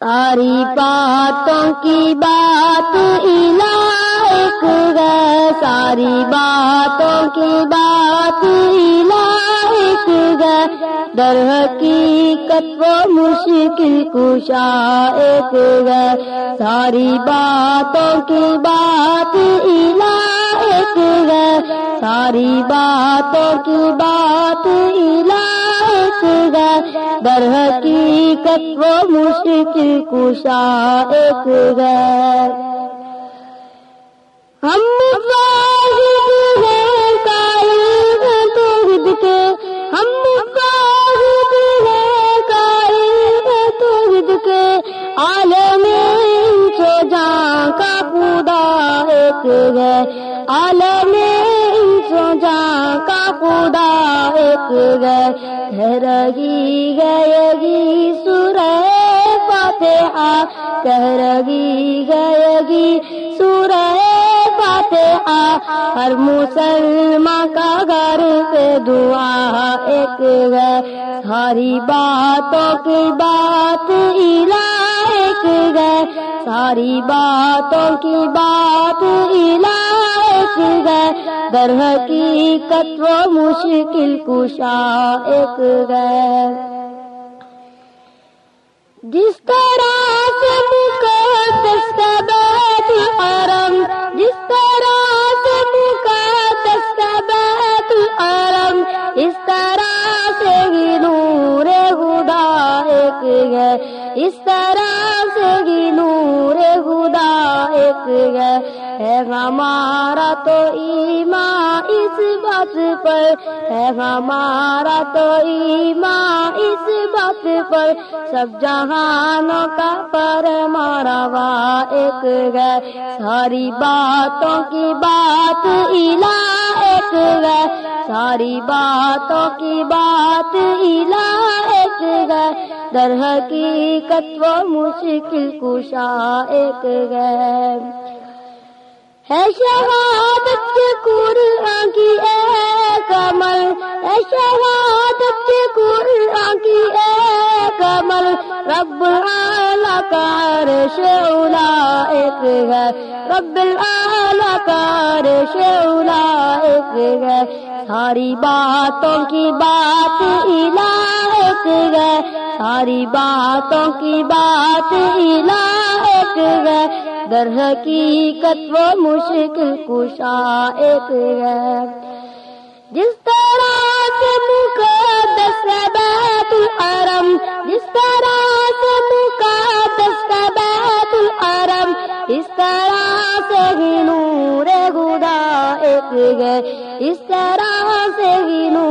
ساری باتوں کی بات الہ ایک ہے۔ ساری باتوں کی بات الہ ایک ہے۔ در حقیقت وہ مشکل کشا ایک ہے۔ ساری باتوں کی بات الہ ایک ہے۔ ساری باتوں کی بات الہ ایک در حقیقت وہ مشکل کشا ایک ہے ہم واحد ہیں، قائل توحید کے۔ ہم ہیں توحید کے۔ عالم سو جاں کا خدا ایک ہے عالم سو جاں کا خدا ایک ہے ٹھہرگی گئے سورہ فاتحہ۔ کہہ رہی گئے سورہ فاتحہ۔ ہر مسلمان کا گھر پہ دعا ایک ہے۔ ساری باتوں کی بات الہ ایک ہے۔ ساری باتوں کی بات الہ در حقیقت وہ مشکل کشا ایک ہے جس طرح سے مقدس کا بیت حرم جس طرح سے مقدس کا بیت حرم اس طرح سے ہی نور خدا ایک ہے اس طرح سے ہی نور خدا ایک ہے ہے ہمارا تو ایمان اس بات پر، ہے ہمارا تو ایمان اس بات پر۔ سب جہانوں کا پر مارا ایک ہے، ساری باتوں کی بات الہ ایک ہے۔ ساری باتوں کی بات الہ ایک ہے۔ در حقیقت وہ مشکل کشا ایک ہے۔ ہے شہادت کے قرآن کی اے کمل ہے شہادت کے قرآن کی اے کمل رب اعلی کار شولا ایک ہے۔ رب اعلی کار شولا ایک ہے۔ ساری باتوں کی بات الہ ایک ہے۔ ساری باتوں کی بات الہ ایک ہے۔ در حقیقت وہ مشکل کشا ایک ہے۔ جس طرح سے مقدس کا بیت الحرم جس طرح سے مقدس کا بیت الحرم اس طرح سے ہی نور خدا ایک ہے۔ اس طرح سے ہی نور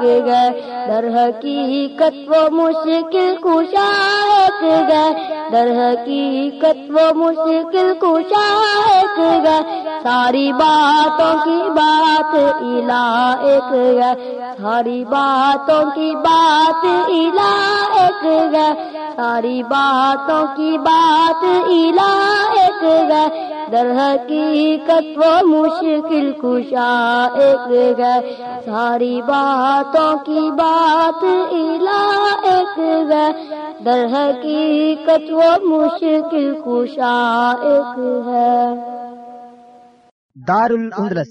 ایک ہے در حقیقت وہ مشکل کشا ایک ہے در حقیقت وہ مشکل کشا ایک ہے ساری باتوں کی بات الہ ایک ہے۔ ساری باتوں کی بات الہ ایک ہے۔ ساری باتوں کی بات الہ ایک ہے۔ در حقیقت وہ مشکل کشا ایک ہے۔ ساری باتوں کی بات علا ایک ہے۔ در حقیقت وہ مشکل کشا ایک ہے۔ دار الاندلس